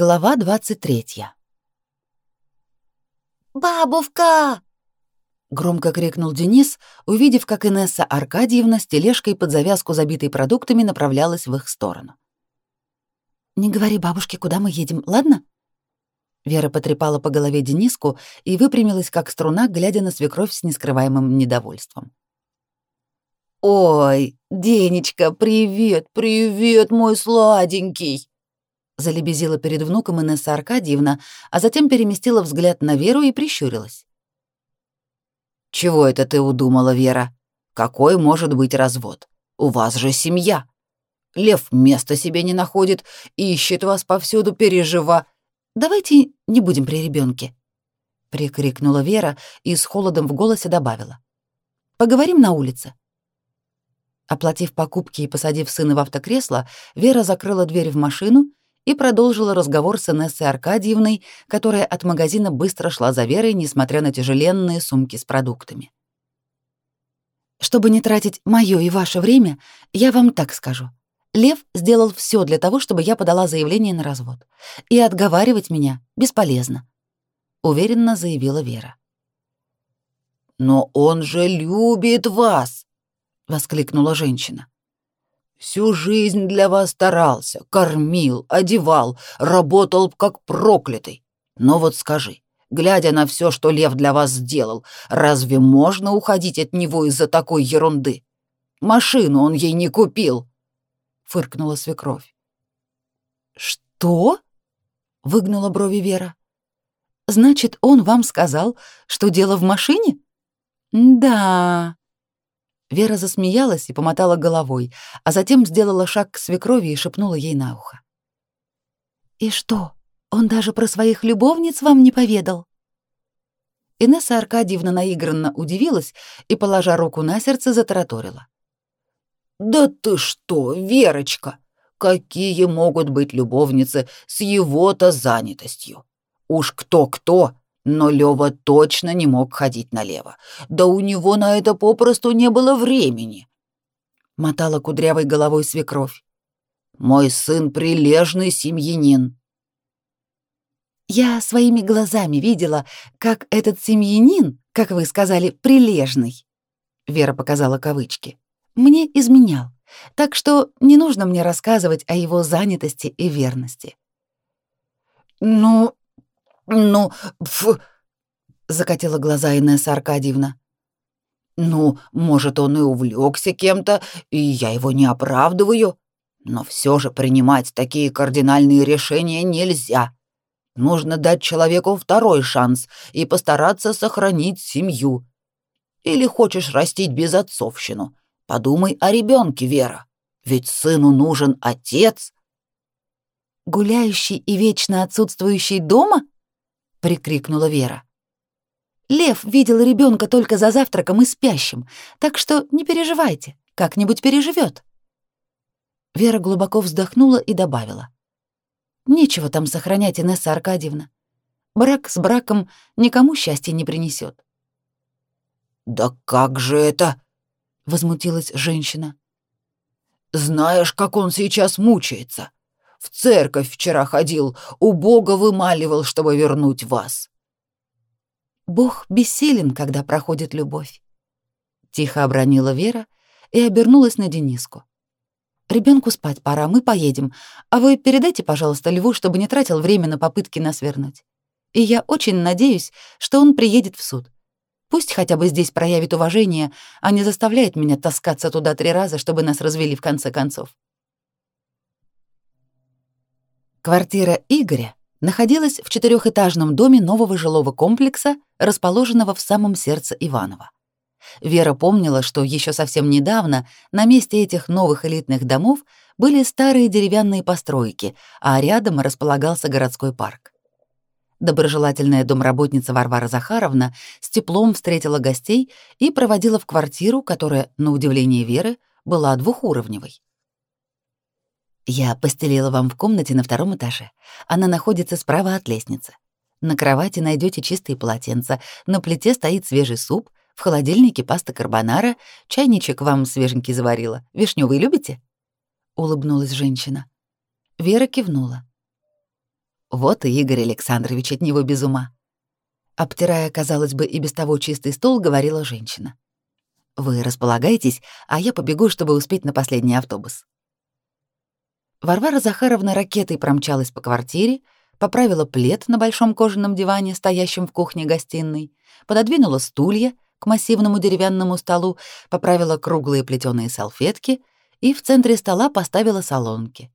Глава 23. «Бабушка!» — громко крикнул Денис, увидев, как Инесса Аркадьевна с тележкой под завязку, забитой продуктами, направлялась в их сторону. «Не говори бабушке, куда мы едем, ладно?» Вера потрепала по голове Дениску и выпрямилась, как струна, глядя на свекровь с нескрываемым недовольством. «Ой, Денечка, привет, привет, мой сладенький!» Залебезила перед внуком Инесса Аркадьевна, а затем переместила взгляд на Веру и прищурилась. «Чего это ты удумала, Вера? Какой может быть развод? У вас же семья. Лев места себе не находит, ищет вас повсюду, пережива...» «Давайте не будем при ребенке, прикрикнула Вера и с холодом в голосе добавила. «Поговорим на улице». Оплатив покупки и посадив сына в автокресло, Вера закрыла дверь в машину и продолжила разговор с Инессой Аркадьевной, которая от магазина быстро шла за Верой, несмотря на тяжеленные сумки с продуктами. «Чтобы не тратить моё и ваше время, я вам так скажу. Лев сделал всё для того, чтобы я подала заявление на развод. И отговаривать меня бесполезно», — уверенно заявила Вера. «Но он же любит вас!» — воскликнула женщина. Всю жизнь для вас старался, кормил, одевал, работал как проклятый. Но вот скажи, глядя на все, что Лев для вас сделал, разве можно уходить от него из-за такой ерунды? Машину он ей не купил, фыркнула свекровь. Что? выгнула брови Вера. Значит, он вам сказал, что дело в машине? Да, Вера засмеялась и помотала головой, а затем сделала шаг к свекрови и шепнула ей на ухо. «И что, он даже про своих любовниц вам не поведал?» Инесса Аркадьевна наигранно удивилась и, положа руку на сердце, затараторила. «Да ты что, Верочка, какие могут быть любовницы с его-то занятостью? Уж кто-кто, но Лёва точно не мог ходить налево. Да у него на это попросту не было времени. Мотала кудрявой головой свекровь. Мой сын прилежный семьянин. Я своими глазами видела, как этот семьянин, как вы сказали, прилежный. Вера показала кавычки. Мне изменял. Так что не нужно мне рассказывать о его занятости и верности. Ну, «Ну, фу!» — закатила глаза Инесса Аркадьевна. «Ну, может, он и увлекся кем-то, и я его не оправдываю, но все же принимать такие кардинальные решения нельзя. Нужно дать человеку второй шанс и постараться сохранить семью. Или хочешь растить безотцовщину? Подумай о ребенке, Вера, ведь сыну нужен отец». «Гуляющий и вечно отсутствующий дома?» — прикрикнула Вера. «Лев видел ребенка только за завтраком и спящим, так что не переживайте, как-нибудь переживет. Вера глубоко вздохнула и добавила. «Нечего там сохранять, Инесса Аркадьевна. Брак с браком никому счастья не принесет. «Да как же это?» — возмутилась женщина. «Знаешь, как он сейчас мучается. В церковь вчера ходил, у Бога вымаливал, чтобы вернуть вас». «Бог бессилен, когда проходит любовь», — тихо обронила Вера и обернулась на Дениску. Ребенку спать пора, мы поедем, а вы передайте, пожалуйста, Льву, чтобы не тратил время на попытки нас вернуть. И я очень надеюсь, что он приедет в суд. Пусть хотя бы здесь проявит уважение, а не заставляет меня таскаться туда три раза, чтобы нас развели в конце концов. Квартира Игоря находилась в четырехэтажном доме нового жилого комплекса, расположенного в самом сердце Иваново. Вера помнила, что еще совсем недавно на месте этих новых элитных домов были старые деревянные постройки, а рядом располагался городской парк. Доброжелательная домработница Варвара Захаровна с теплом встретила гостей и проводила в квартиру, которая, на удивление Веры, была двухуровневой. Я постелила вам в комнате на втором этаже. Она находится справа от лестницы. На кровати найдете чистые полотенца, на плите стоит свежий суп, в холодильнике паста карбонара, чайничек вам свеженький заварила. Вишнёвый любите? улыбнулась женщина. Вера кивнула. Вот и Игорь Александрович от него без ума. Обтирая, казалось бы, и без того чистый стол, говорила женщина. «Вы располагайтесь, а я побегу, чтобы успеть на последний автобус». Варвара Захаровна ракетой промчалась по квартире, поправила плед на большом кожаном диване, стоящем в кухне-гостиной, пододвинула стулья к массивному деревянному столу, поправила круглые плетеные салфетки и в центре стола поставила солонки.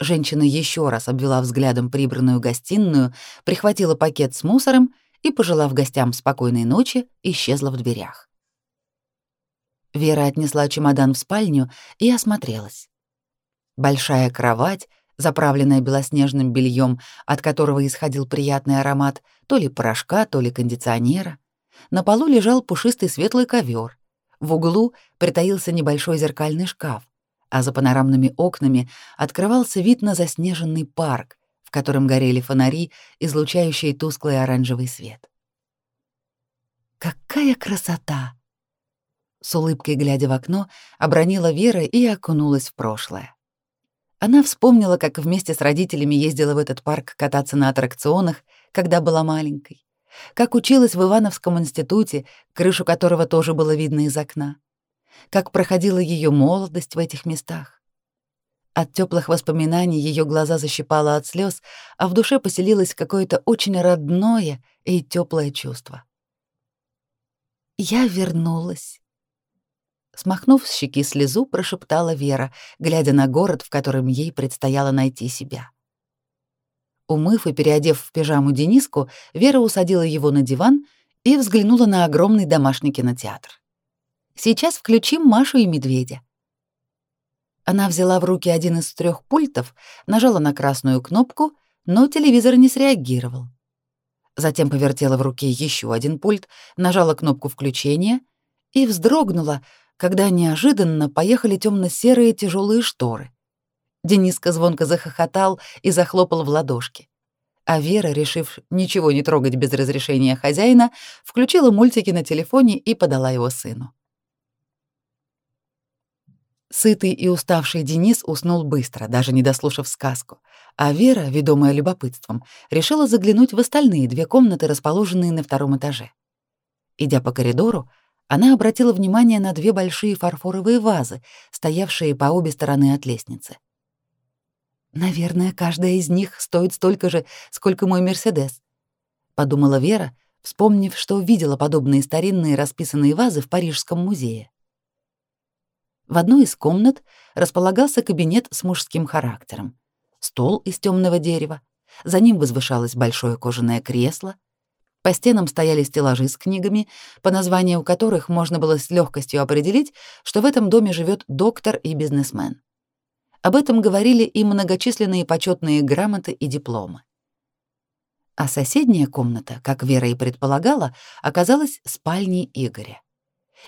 Женщина еще раз обвела взглядом прибранную гостиную, прихватила пакет с мусором и, пожелав гостям спокойной ночи, исчезла в дверях. Вера отнесла чемодан в спальню и осмотрелась. Большая кровать, заправленная белоснежным бельем, от которого исходил приятный аромат то ли порошка, то ли кондиционера. На полу лежал пушистый светлый ковер. В углу притаился небольшой зеркальный шкаф, а за панорамными окнами открывался вид на заснеженный парк, в котором горели фонари, излучающие тусклый оранжевый свет. «Какая красота!» С улыбкой глядя в окно, обронила Вера и окунулась в прошлое. Она вспомнила, как вместе с родителями ездила в этот парк кататься на аттракционах, когда была маленькой, как училась в Ивановском институте, крышу которого тоже было видно из окна, как проходила ее молодость в этих местах. От теплых воспоминаний ее глаза защипало от слез, а в душе поселилось какое-то очень родное и теплое чувство. «Я вернулась», Смахнув с щеки слезу, прошептала Вера, глядя на город, в котором ей предстояло найти себя. Умыв и переодев в пижаму Дениску, Вера усадила его на диван и взглянула на огромный домашний кинотеатр. «Сейчас включим Машу и Медведя». Она взяла в руки один из трех пультов, нажала на красную кнопку, но телевизор не среагировал. Затем повертела в руке еще один пульт, нажала кнопку включения и вздрогнула, когда неожиданно поехали темно-серые тяжелые шторы. Дениска звонко захохотал и захлопал в ладошки. А Вера, решив ничего не трогать без разрешения хозяина, включила мультики на телефоне и подала его сыну. Сытый и уставший Денис уснул быстро, даже не дослушав сказку, а Вера, ведомая любопытством, решила заглянуть в остальные две комнаты, расположенные на втором этаже. Идя по коридору, она обратила внимание на две большие фарфоровые вазы, стоявшие по обе стороны от лестницы. «Наверное, каждая из них стоит столько же, сколько мой Мерседес», — подумала Вера, вспомнив, что видела подобные старинные расписанные вазы в Парижском музее. В одной из комнат располагался кабинет с мужским характером. Стол из темного дерева, за ним возвышалось большое кожаное кресло, по стенам стояли стеллажи с книгами, по названию которых можно было с легкостью определить, что в этом доме живет доктор и бизнесмен. Об этом говорили и многочисленные почетные грамоты и дипломы. А соседняя комната, как Вера и предполагала, оказалась спальней Игоря.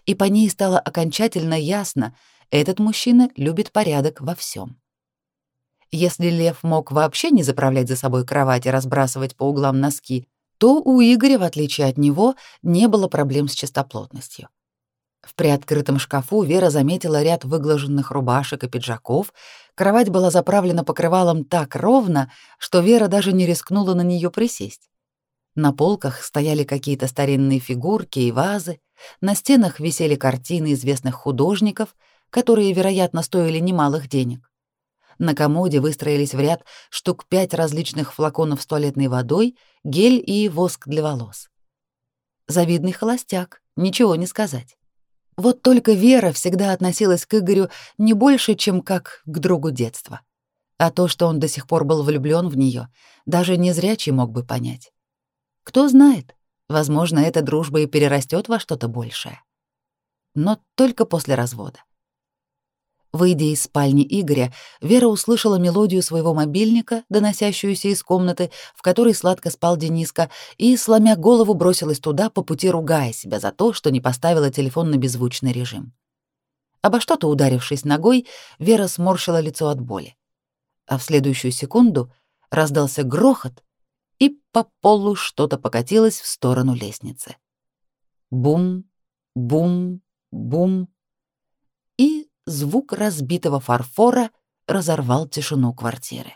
И по ней стало окончательно ясно, этот мужчина любит порядок во всем. Если Лев мог вообще не заправлять за собой кровать и разбрасывать по углам носки, то у Игоря, в отличие от него, не было проблем с чистоплотностью. В приоткрытом шкафу Вера заметила ряд выглаженных рубашек и пиджаков. Кровать была заправлена покрывалом так ровно, что Вера даже не рискнула на нее присесть. На полках стояли какие-то старинные фигурки и вазы, на стенах висели картины известных художников, которые, вероятно, стоили немалых денег. На комоде выстроились в ряд штук пять различных флаконов с туалетной водой, гель и воск для волос. Завидный холостяк, ничего не сказать. Вот только Вера всегда относилась к Игорю не больше, чем как к другу детства. А то, что он до сих пор был влюблён в неё, даже незрячий мог бы понять. Кто знает, возможно, эта дружба и перерастёт во что-то большее. Но только после развода. Выйдя из спальни Игоря, Вера услышала мелодию своего мобильника, доносящуюся из комнаты, в которой сладко спал Дениска, и, сломя голову, бросилась туда, по пути ругая себя за то, что не поставила телефон на беззвучный режим. Обо что-то ударившись ногой, Вера сморщила лицо от боли. А в следующую секунду раздался грохот, и по полу что-то покатилось в сторону лестницы. Бум, бум, бум. И звук разбитого фарфора разорвал тишину квартиры.